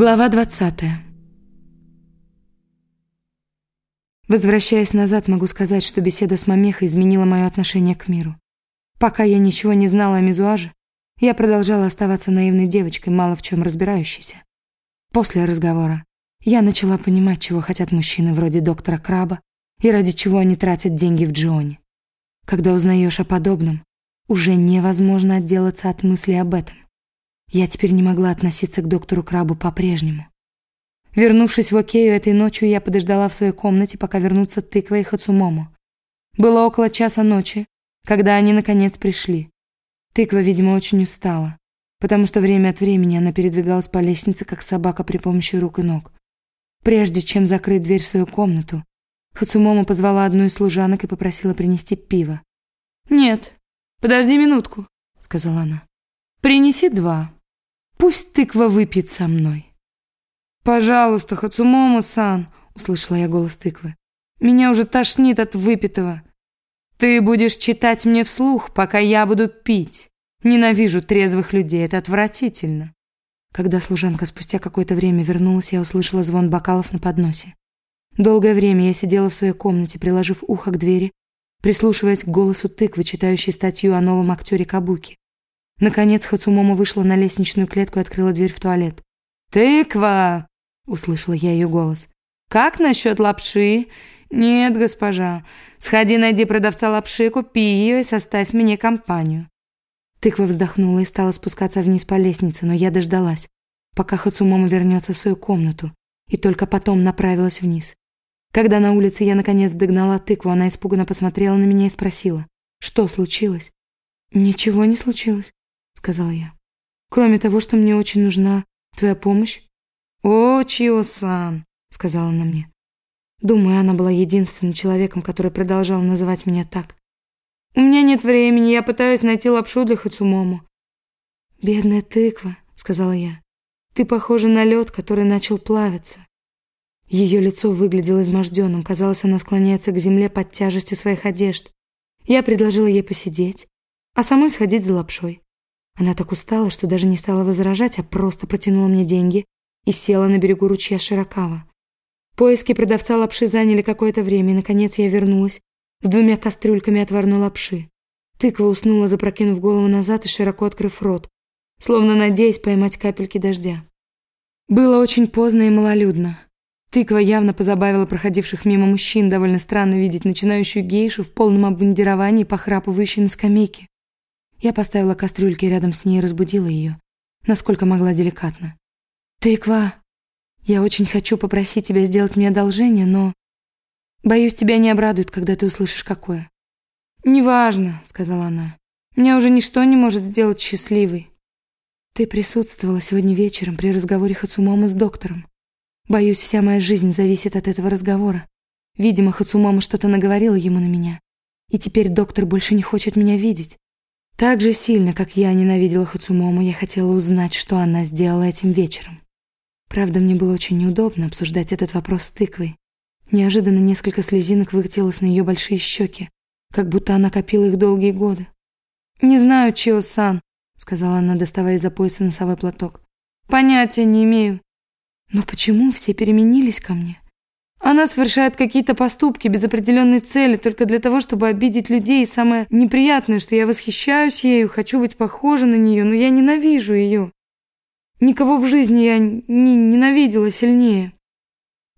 Глава 20. Возвращаясь назад, могу сказать, что беседа с Мамехой изменила мое отношение к миру. Пока я ничего не знала о мизуаже, я продолжала оставаться наивной девочкой, мало в чем разбирающейся. После разговора я начала понимать, чего хотят мужчины вроде доктора Краба и ради чего они тратят деньги в Джионе. Когда узнаешь о подобном, уже невозможно отделаться от мысли об этом. Я теперь не могла относиться к доктору Крабу по-прежнему. Вернувшись в Окею этой ночью, я подождала в своей комнате, пока вернутся Тыква и Хацумомо. Было около часа ночи, когда они наконец пришли. Тыква, видимо, очень устала, потому что время от времени она передвигалась по лестнице, как собака при помощи рук и ног. Прежде чем закрыть дверь в свою комнату, Хацумомо позвала одну из служанок и попросила принести пиво. «Нет, подожди минутку», — сказала она. «Принеси два». Пусть тыква выпьет со мной. Пожалуйста, Хацумомо-сан, услышала я голос тыквы. Меня уже тошнит от выпитого. Ты будешь читать мне вслух, пока я буду пить. Ненавижу трезвых людей, это отвратительно. Когда служанка спустя какое-то время вернулась, я услышала звон бокалов на подносе. Долгое время я сидела в своей комнате, приложив ухо к двери, прислушиваясь к голосу тыквы, читающей статью о новом актере Кабуки. Наконец Хацумомо вышла на лестничную клетку и открыла дверь в туалет. «Тыква!» — услышала я ее голос. «Как насчет лапши?» «Нет, госпожа. Сходи, найди продавца лапши, купи ее и составь мне компанию». Тыква вздохнула и стала спускаться вниз по лестнице, но я дождалась, пока Хацумомо вернется в свою комнату, и только потом направилась вниз. Когда на улице я наконец догнала тыкву, она испуганно посмотрела на меня и спросила, что случилось. «Ничего не случилось сказала я. Кроме того, что мне очень нужна твоя помощь. О, Чио-сан, сказала она мне. Думаю, она была единственным человеком, который продолжал называть меня так. У меня нет времени, я пытаюсь найти лапшу для Хацумому. Бедная тыква, сказала я. Ты похожа на лед, который начал плавиться. Ее лицо выглядело изможденным, казалось, она склоняется к земле под тяжестью своих одежд. Я предложила ей посидеть, а самой сходить за лапшой. Она так устала, что даже не стала возражать, а просто протянула мне деньги и села на берегу ручья Широкава. Поиски продавца лапши заняли какое-то время, и, наконец, я вернулась с двумя кастрюльками отварной лапши. Тыква уснула, запрокинув голову назад и широко открыв рот, словно надеясь поймать капельки дождя. Было очень поздно и малолюдно. Тыква явно позабавила проходивших мимо мужчин, довольно странно видеть начинающую гейшу в полном обмундировании, похрапывающей на скамейке. Я поставила кастрюльки рядом с ней и разбудила ее, насколько могла деликатно. «Тыква, я очень хочу попросить тебя сделать мне одолжение, но... Боюсь, тебя не обрадует, когда ты услышишь, какое». «Неважно», — сказала она. «Меня уже ничто не может сделать счастливой». «Ты присутствовала сегодня вечером при разговоре Хацумомо с доктором. Боюсь, вся моя жизнь зависит от этого разговора. Видимо, Хацумомо что-то наговорила ему на меня. И теперь доктор больше не хочет меня видеть. Так же сильно, как я ненавидела Хацумому, я хотела узнать, что она сделала этим вечером. Правда, мне было очень неудобно обсуждать этот вопрос с тыквой. Неожиданно несколько слезинок выкатилось на ее большие щеки, как будто она копила их долгие годы. «Не знаю, Чио-сан», — сказала она, доставая из-за пояса носовой платок. «Понятия не имею». «Но почему все переменились ко мне?» Она совершает какие-то поступки без определенной цели только для того, чтобы обидеть людей. И самое неприятное, что я восхищаюсь ею, хочу быть похожа на нее, но я ненавижу ее. Никого в жизни я не ненавидела сильнее.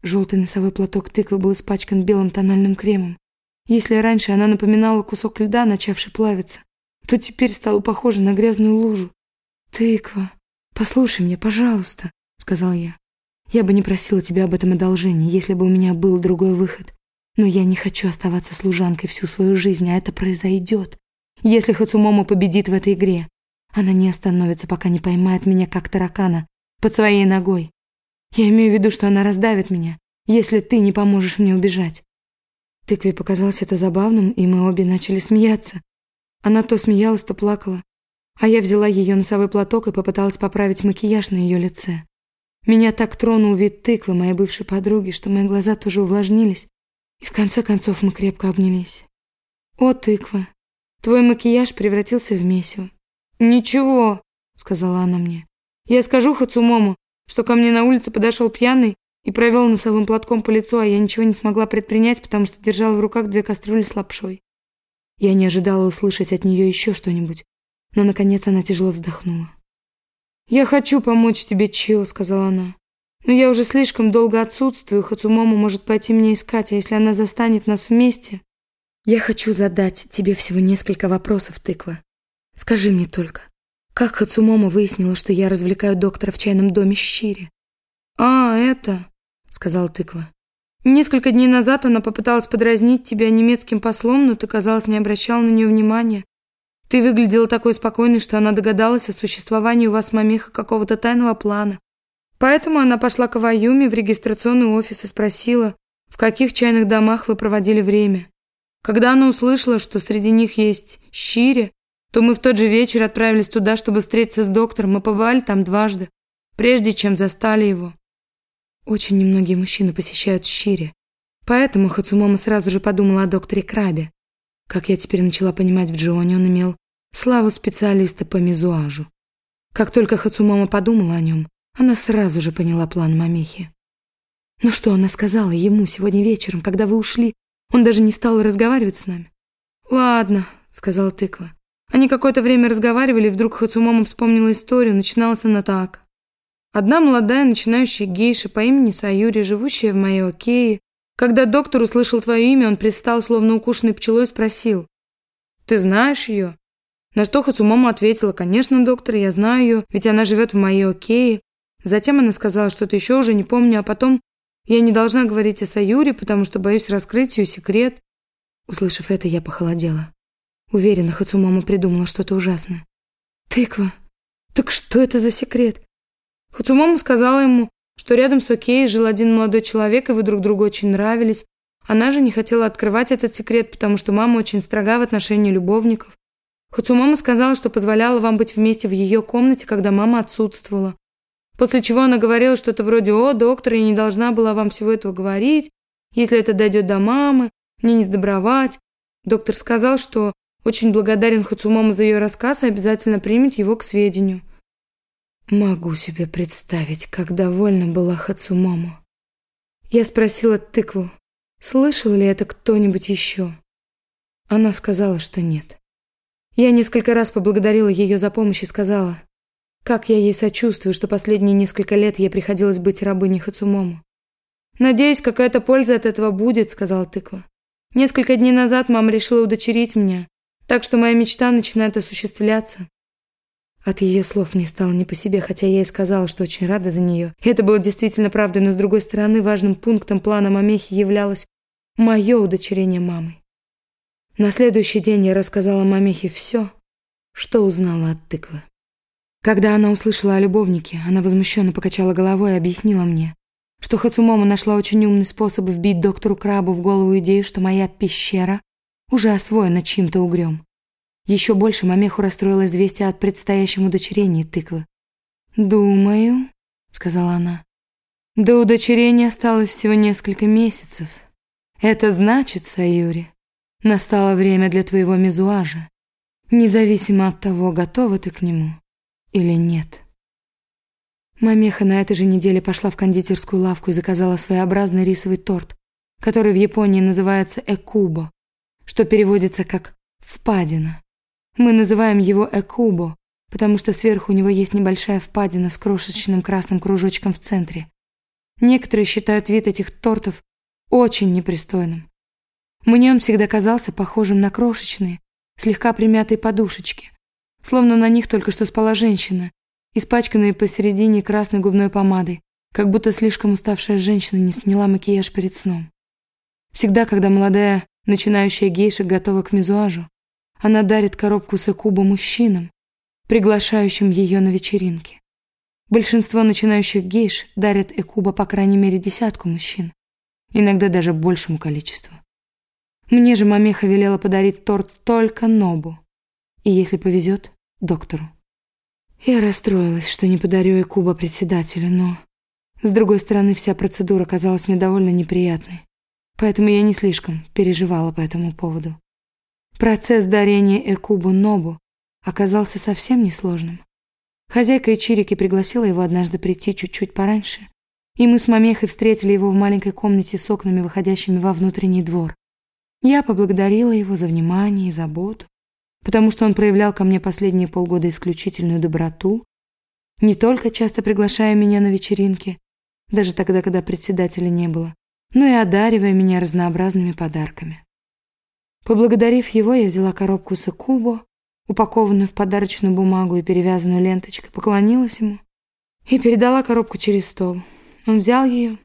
Желтый носовой платок тыквы был испачкан белым тональным кремом. Если раньше она напоминала кусок льда, начавший плавиться, то теперь стала похожа на грязную лужу. «Тыква, послушай меня, пожалуйста», — сказал я. Я бы не просила тебя об этом одолжении, если бы у меня был другой выход. Но я не хочу оставаться служанкой всю свою жизнь, а это произойдет, если Хацумомо победит в этой игре. Она не остановится, пока не поймает меня как таракана под своей ногой. Я имею в виду, что она раздавит меня, если ты не поможешь мне убежать. Тыкве показалось это забавным, и мы обе начали смеяться. Она то смеялась, то плакала, а я взяла ее носовой платок и попыталась поправить макияж на ее лице. Меня так тронул вид тыквы моей бывшей подруги, что мои глаза тоже увлажнились, и в конце концов мы крепко обнялись. «О, тыква, твой макияж превратился в месиво». «Ничего», — сказала она мне. «Я скажу Хацумому, что ко мне на улице подошел пьяный и провел носовым платком по лицу, а я ничего не смогла предпринять, потому что держала в руках две кастрюли с лапшой. Я не ожидала услышать от нее еще что-нибудь, но, наконец, она тяжело вздохнула. «Я хочу помочь тебе, Чио», — сказала она. «Но я уже слишком долго отсутствую, Хацумому может пойти мне искать, а если она застанет нас вместе...» «Я хочу задать тебе всего несколько вопросов, тыква. Скажи мне только, как Хацумомо выяснила, что я развлекаю доктора в чайном доме Щири?» «А, это...» — сказала тыква. Несколько дней назад она попыталась подразнить тебя немецким послом, но ты, казалось, не обращал на нее внимания. Ты выглядела такой спокойной, что она догадалась о существовании у вас мамиха какого-то тайного плана. Поэтому она пошла к Аваюми в регистрационный офис и спросила, в каких чайных домах вы проводили время. Когда она услышала, что среди них есть Щири, то мы в тот же вечер отправились туда, чтобы встретиться с доктором. Мы побывали там дважды, прежде чем застали его. Очень немногие мужчины посещают Щири. Поэтому Хацумомо сразу же подумала о докторе Крабе. Как я теперь начала понимать, в Джионе он имел славу специалиста по мизуажу. Как только Хацумомо подумала о нем, она сразу же поняла план Мамехи. Но что она сказала ему сегодня вечером, когда вы ушли? Он даже не стал разговаривать с нами. «Ладно», — сказала тыква. Они какое-то время разговаривали, и вдруг Хацумомо вспомнила историю. Начиналась она так. Одна молодая начинающая гейша по имени Саюри, живущая в моей окее, когда доктор услышал твое имя, он пристал, словно укушенный пчелой, и спросил. «Ты знаешь ее?» На что Хацумомо ответила, «Конечно, доктор, я знаю ее, ведь она живет в моей окее». Затем она сказала что-то еще, уже не помню, а потом «Я не должна говорить о Саюре, потому что боюсь раскрыть ее секрет». Услышав это, я похолодела. Уверена, Хацумомо придумала что-то ужасное. «Тыква? Так что это за секрет?» Хацумомо сказала ему, что рядом с Окей жил один молодой человек, и вы друг другу очень нравились. Она же не хотела открывать этот секрет, потому что мама очень строга в отношении любовников. Хацумомо сказала, что позволяла вам быть вместе в ее комнате, когда мама отсутствовала. После чего она говорила что-то вроде «О, доктор, я не должна была вам всего этого говорить. Если это дойдет до мамы, мне не сдобровать». Доктор сказал, что очень благодарен Хацумомо за ее рассказ и обязательно примет его к сведению. Могу себе представить, как довольна была Хацумомо. Я спросила тыкву, слышал ли это кто-нибудь еще. Она сказала, что нет. Я несколько раз поблагодарила ее за помощь и сказала, как я ей сочувствую, что последние несколько лет ей приходилось быть рабыней Хацумомо. «Надеюсь, какая-то польза от этого будет», — сказала тыква. «Несколько дней назад мама решила удочерить меня, так что моя мечта начинает осуществляться. От ее слов мне стало не по себе, хотя я и сказала, что очень рада за нее. это было действительно правдой, но с другой стороны, важным пунктом плана Мамехи являлось мое удочерение мамой. На следующий день я рассказала Мамехе все, что узнала от тыквы. Когда она услышала о любовнике, она возмущенно покачала головой и объяснила мне, что Хацумомо нашла очень умный способ вбить доктору Крабу в голову идею, что моя пещера уже освоена чьим-то угрём. Еще больше Мамеху расстроило известие от предстоящем удочерении тыквы. «Думаю», — сказала она, — «до удочерения осталось всего несколько месяцев. Это значит, Саюри, настало время для твоего мизуажа, независимо от того, готова ты к нему или нет». Мамеха на этой же неделе пошла в кондитерскую лавку и заказала своеобразный рисовый торт, который в Японии называется экубо, что переводится как «впадина». Мы называем его Экубо, потому что сверху у него есть небольшая впадина с крошечным красным кружочком в центре. Некоторые считают вид этих тортов очень непристойным. Мне он всегда казался похожим на крошечные, слегка примятые подушечки, словно на них только что спала женщина, испачканная посередине красной губной помадой, как будто слишком уставшая женщина не сняла макияж перед сном. Всегда, когда молодая начинающая гейша готова к мизуажу, она дарит коробку с Экуба мужчинам, приглашающим ее на вечеринки. Большинство начинающих гейш дарят Экуба по крайней мере десятку мужчин, иногда даже большему количеству. Мне же мамеха велела подарить торт только Нобу, и, если повезет, доктору. Я расстроилась, что не подарю Экуба председателю, но, с другой стороны, вся процедура казалась мне довольно неприятной, поэтому я не слишком переживала по этому поводу. Процесс дарения Экубу Нобу оказался совсем несложным. Хозяйка Ичирики пригласила его однажды прийти чуть-чуть пораньше, и мы с Мамехой встретили его в маленькой комнате с окнами, выходящими во внутренний двор. Я поблагодарила его за внимание и заботу, потому что он проявлял ко мне последние полгода исключительную доброту, не только часто приглашая меня на вечеринки, даже тогда, когда председателя не было, но и одаривая меня разнообразными подарками. Поблагодарив его, я взяла коробку с Экубо, упакованную в подарочную бумагу и перевязанную ленточкой, поклонилась ему и передала коробку через стол. Он взял ее,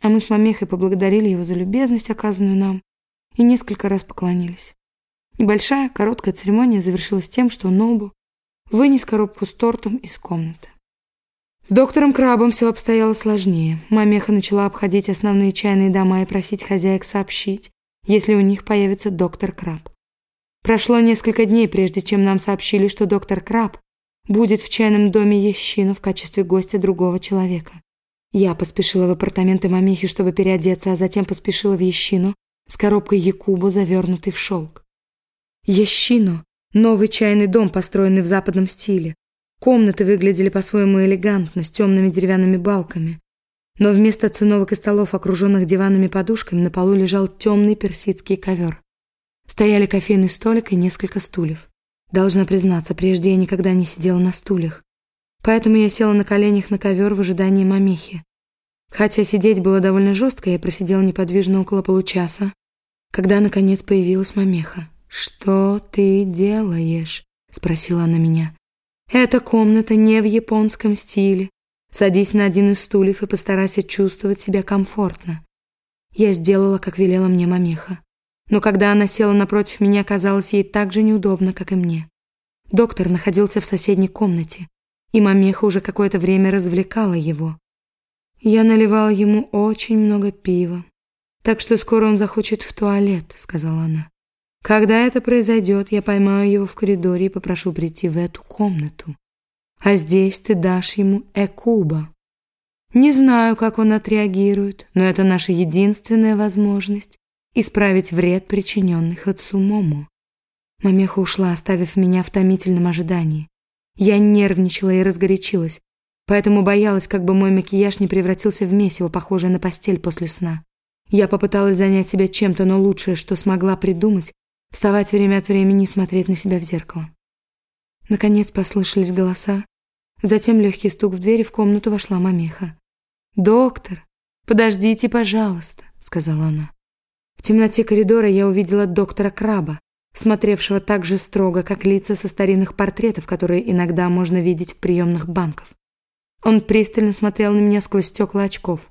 а мы с Мамехой поблагодарили его за любезность, оказанную нам, и несколько раз поклонились. Небольшая, короткая церемония завершилась тем, что Нобу вынес коробку с тортом из комнаты. С доктором Крабом все обстояло сложнее. Мамеха начала обходить основные чайные дома и просить хозяек сообщить, если у них появится доктор Краб. Прошло несколько дней, прежде чем нам сообщили, что доктор Краб будет в чайном доме Ещину в качестве гостя другого человека. Я поспешила в апартаменты Мамехи, чтобы переодеться, а затем поспешила в Ещину с коробкой Якубу, завернутой в шелк. Ещину – новый чайный дом, построенный в западном стиле. Комнаты выглядели по-своему элегантно, с темными деревянными балками. Но вместо циновок и столов, окруженных диванами подушками, на полу лежал темный персидский ковер. Стояли кофейный столик и несколько стульев. Должна признаться, прежде я никогда не сидела на стульях. Поэтому я села на коленях на ковер в ожидании мамихи. Хотя сидеть было довольно жестко, я просидела неподвижно около получаса, когда, наконец, появилась мамеха. «Что ты делаешь?» — спросила она меня. «Эта комната не в японском стиле. Садись на один из стульев и постарайся чувствовать себя комфортно». Я сделала, как велела мне мамеха. Но когда она села напротив меня, казалось ей так же неудобно, как и мне. Доктор находился в соседней комнате, и мамеха уже какое-то время развлекала его. Я наливала ему очень много пива, так что скоро он захочет в туалет, сказала она. Когда это произойдет, я поймаю его в коридоре и попрошу прийти в эту комнату. А здесь ты дашь ему экуба. Не знаю, как он отреагирует, но это наша единственная возможность исправить вред, причиненный Хацумому. Мамеха ушла, оставив меня в томительном ожидании. Я нервничала и разгорячилась, поэтому боялась, как бы мой макияж не превратился в месиво, похожее на постель после сна. Я попыталась занять себя чем-то, но лучшее, что смогла придумать, вставать время от времени и смотреть на себя в зеркало. Наконец послышались голоса, затем легкий стук в дверь, и в комнату вошла мамеха. «Доктор, подождите, пожалуйста», — сказала она. В темноте коридора я увидела доктора Краба, смотревшего так же строго, как лица со старинных портретов, которые иногда можно видеть в приемных банков. Он пристально смотрел на меня сквозь стекла очков.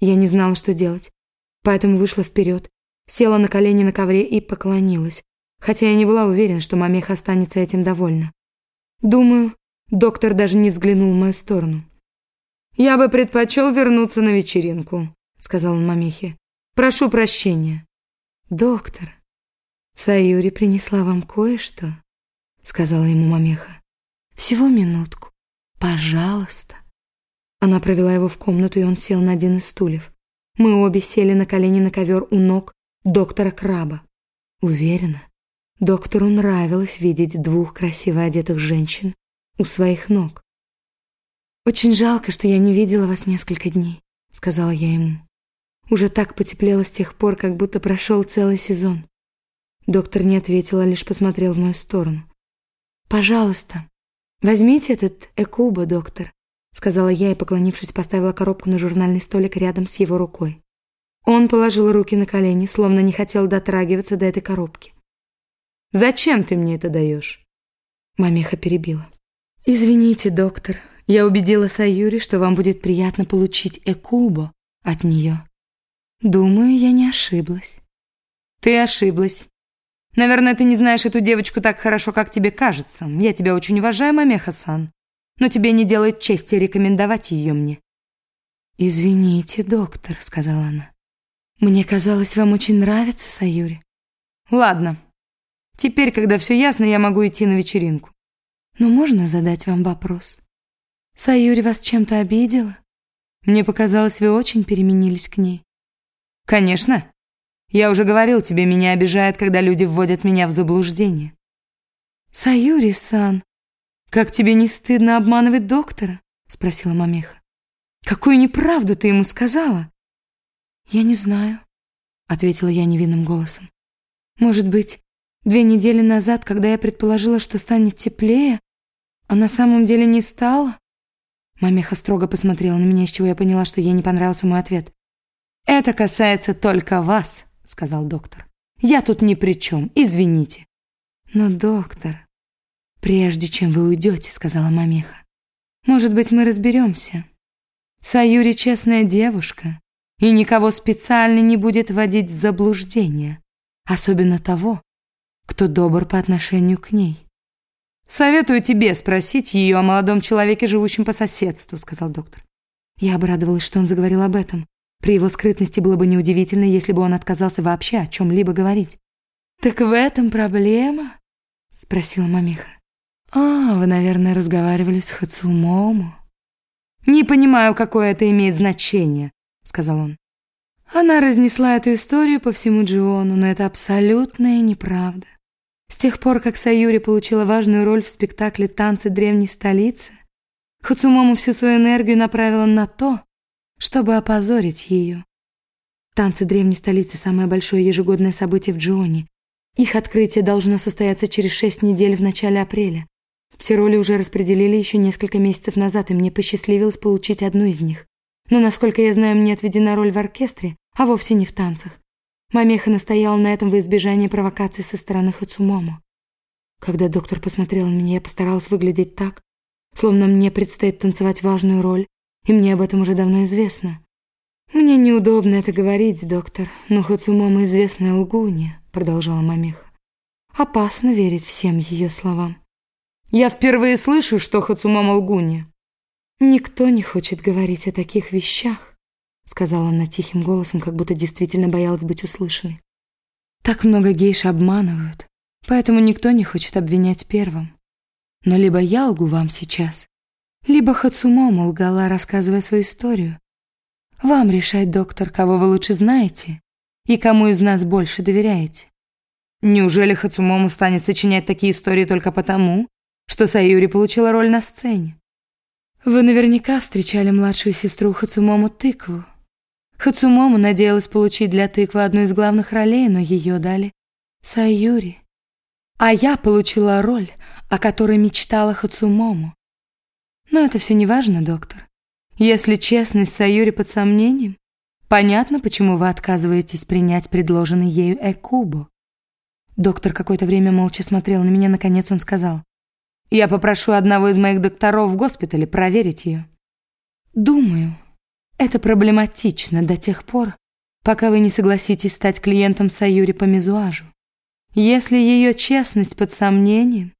Я не знала, что делать, поэтому вышла вперед, села на колени на ковре и поклонилась, хотя я не была уверена, что мамеха останется этим довольна. Думаю, доктор даже не взглянул в мою сторону. «Я бы предпочел вернуться на вечеринку», — сказал он мамехе. «Прошу прощения». «Доктор, Саюри принесла вам кое-что», — сказала ему мамеха. «Всего минутку. Пожалуйста». Она провела его в комнату, и он сел на один из стульев. Мы обе сели на колени на ковер у ног доктора Краба. Уверена, доктору нравилось видеть двух красиво одетых женщин у своих ног. «Очень жалко, что я не видела вас несколько дней», — сказала я ему. «Уже так потеплело с тех пор, как будто прошел целый сезон». Доктор не ответил, а лишь посмотрел в мою сторону. «Пожалуйста, возьмите этот Экуба, доктор», — сказала я и, поклонившись, поставила коробку на журнальный столик рядом с его рукой. Он положил руки на колени, словно не хотел дотрагиваться до этой коробки. «Зачем ты мне это даешь?» Мамеха перебила. «Извините, доктор, я убедила Саюри, что вам будет приятно получить Экубо от нее. Думаю, я не ошиблась». «Ты ошиблась. Наверное, ты не знаешь эту девочку так хорошо, как тебе кажется. Я тебя очень уважаю, Мамеха-сан, но тебе не делает чести рекомендовать ее мне». «Извините, доктор», — сказала она. Мне казалось, вам очень нравится Саюри. Ладно. Теперь, когда все ясно, я могу идти на вечеринку. Но можно задать вам вопрос? Саюри вас чем-то обидела? Мне показалось, вы очень переменились к ней. Конечно. Я уже говорил тебе, меня обижает, когда люди вводят меня в заблуждение. Саюри-сан, «Как тебе не стыдно обманывать доктора?» — спросила мамеха. «Какую неправду ты ему сказала?» «Я не знаю», — ответила я невинным голосом. «Может быть, две недели назад, когда я предположила, что станет теплее, а на самом деле не стало?» Мамеха строго посмотрела на меня, с чего я поняла, что ей не понравился мой ответ. «Это касается только вас», — сказал доктор. «Я тут ни при чем, извините». «Но, доктор, прежде чем вы уйдете», — сказала мамеха, «может быть, мы разберемся. Саюри честная девушка и никого специально не будет вводить в заблуждение, особенно того, кто добр по отношению к ней». «Советую тебе спросить ее о молодом человеке, живущем по соседству», — сказал доктор. Я обрадовалась, что он заговорил об этом. При его скрытности было бы неудивительно, если бы он отказался вообще о чем-либо говорить. «Так в этом проблема?» — спросила мамиха. «А, вы, наверное, разговаривали с Хацумому». «Не понимаю, какое это имеет значение», — сказал он. Она разнесла эту историю по всему Джиону, но это абсолютная неправда. С тех пор, как Саюри получила важную роль в спектакле «Танцы древней столицы», Хацумому всю свою энергию направила на то, чтобы опозорить ее. Танцы древней столицы – самое большое ежегодное событие в Джионе. Их открытие должно состояться через шесть недель в начале апреля. Все роли уже распределили еще несколько месяцев назад, и мне посчастливилось получить одну из них. Но, насколько я знаю, мне отведена роль в оркестре, а вовсе не в танцах. Мамеха настояла на этом во избежание провокаций со стороны Хацумомо. Когда доктор посмотрел на меня, я постаралась выглядеть так, словно мне предстоит танцевать важную роль, и мне об этом уже давно известно. «Мне неудобно это говорить, доктор, но Хацумомо известная лгунья», продолжала Мамеха. «Опасно верить всем ее словам». «Я впервые слышу, что Хацумомо лгунья». «Никто не хочет говорить о таких вещах сказала она тихим голосом, как будто действительно боялась быть услышанной. Так много гейш обманывают, поэтому никто не хочет обвинять первым. Но либо я лгу вам сейчас, либо Хацумомо лгала, рассказывая свою историю. Вам решать, доктор, кого вы лучше знаете и кому из нас больше доверяете. Неужели Хацумому станет сочинять такие истории только потому, что Саюри получила роль на сцене? Вы наверняка встречали младшую сестру Хацумому Тыкву, Хацумому надеялась получить для тыквы одну из главных ролей, но ее дали Саюри. А я получила роль, о которой мечтала Хацумому. Но это все не важно, доктор. Если честность Саюри под сомнением, понятно, почему вы отказываетесь принять предложенный ею Экубо. Доктор какое-то время молча смотрел на меня, наконец он сказал. «Я попрошу одного из моих докторов в госпитале проверить ее». «Думаю, это проблематично до тех пор, пока вы не согласитесь стать клиентом Саюри по мезуажу. Если ее честность под сомнением,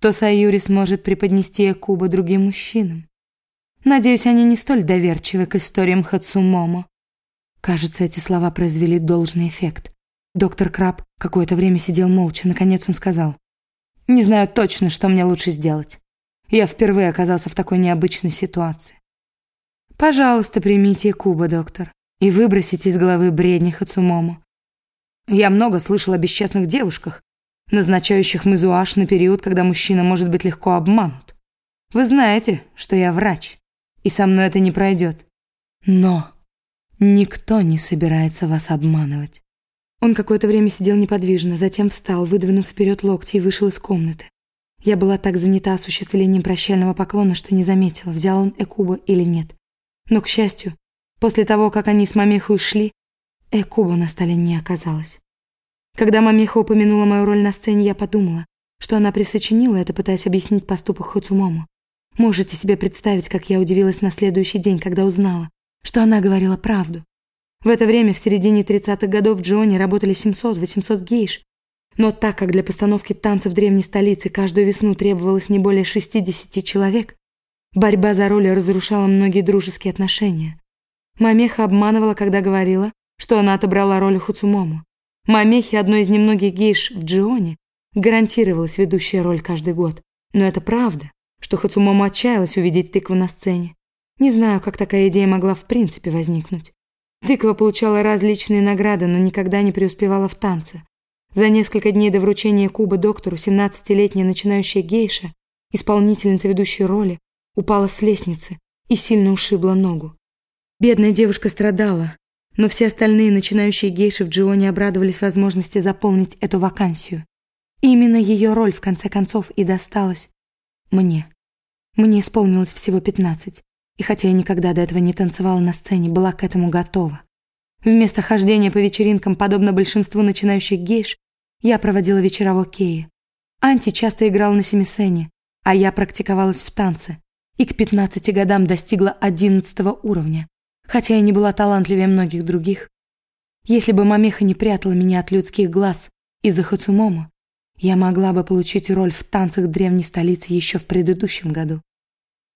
то Саюри сможет преподнести Якуба другим мужчинам. Надеюсь, они не столь доверчивы к историям Хацумомо. Кажется, эти слова произвели должный эффект. Доктор Краб какое-то время сидел молча. Наконец он сказал. «Не знаю точно, что мне лучше сделать. Я впервые оказался в такой необычной ситуации. Пожалуйста, примите Куба, доктор, и выбросите из головы бредни Хацумому. Я много слышал о бесчестных девушках, назначающих мезуаш на период, когда мужчина может быть легко обманут. Вы знаете, что я врач, и со мной это не пройдет. Но никто не собирается вас обманывать. Он какое-то время сидел неподвижно, затем встал, выдвинув вперед локти и вышел из комнаты. Я была так занята осуществлением прощального поклона, что не заметила, взял он Экуба или нет. Но, к счастью, после того, как они с Мамехой ушли, Экуба на столе не оказалось. Когда Мамеха упомянула мою роль на сцене, я подумала, что она присочинила это, пытаясь объяснить поступок Хоцумому. Можете себе представить, как я удивилась на следующий день, когда узнала, что она говорила правду. В это время, в середине 30-х годов, в Джоне работали 700-800 гейш. Но так как для постановки танцев в древней столице каждую весну требовалось не более 60 человек, Борьба за роли разрушала многие дружеские отношения. Мамеха обманывала, когда говорила, что она отобрала роль Хуцумому. Мамехе, одной из немногих гейш в Джионе, гарантировалась ведущая роль каждый год. Но это правда, что Хацумому отчаялась увидеть тыкву на сцене. Не знаю, как такая идея могла в принципе возникнуть. Тыква получала различные награды, но никогда не преуспевала в танце. За несколько дней до вручения куба доктору 17-летняя начинающая гейша исполнительница ведущей роли, упала с лестницы и сильно ушибла ногу. Бедная девушка страдала, но все остальные начинающие гейши в Джионе обрадовались возможности заполнить эту вакансию. Именно ее роль в конце концов и досталась мне. Мне исполнилось всего пятнадцать, и хотя я никогда до этого не танцевала на сцене, была к этому готова. Вместо хождения по вечеринкам, подобно большинству начинающих гейш, я проводила вечера в Окее. Анти часто играл на семисене, а я практиковалась в танце и к 15 годам достигла 11 уровня, хотя я не была талантливее многих других. Если бы Мамеха не прятала меня от людских глаз из-за Хацумомо, я могла бы получить роль в танцах древней столицы еще в предыдущем году.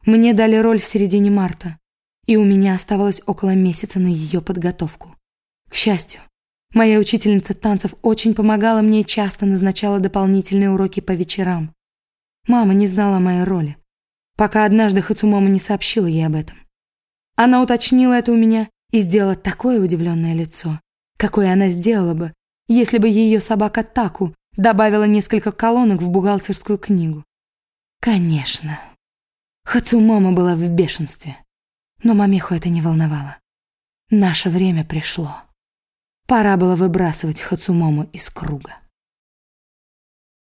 Мне дали роль в середине марта, и у меня оставалось около месяца на ее подготовку. К счастью, моя учительница танцев очень помогала мне и часто назначала дополнительные уроки по вечерам. Мама не знала моей роли, пока однажды Хацумомо не сообщила ей об этом. Она уточнила это у меня и сделала такое удивленное лицо, какое она сделала бы, если бы ее собака Таку добавила несколько колонок в бухгалтерскую книгу. Конечно. Хацумомо была в бешенстве, но мамеху это не волновало. Наше время пришло. Пора было выбрасывать Хацумому из круга.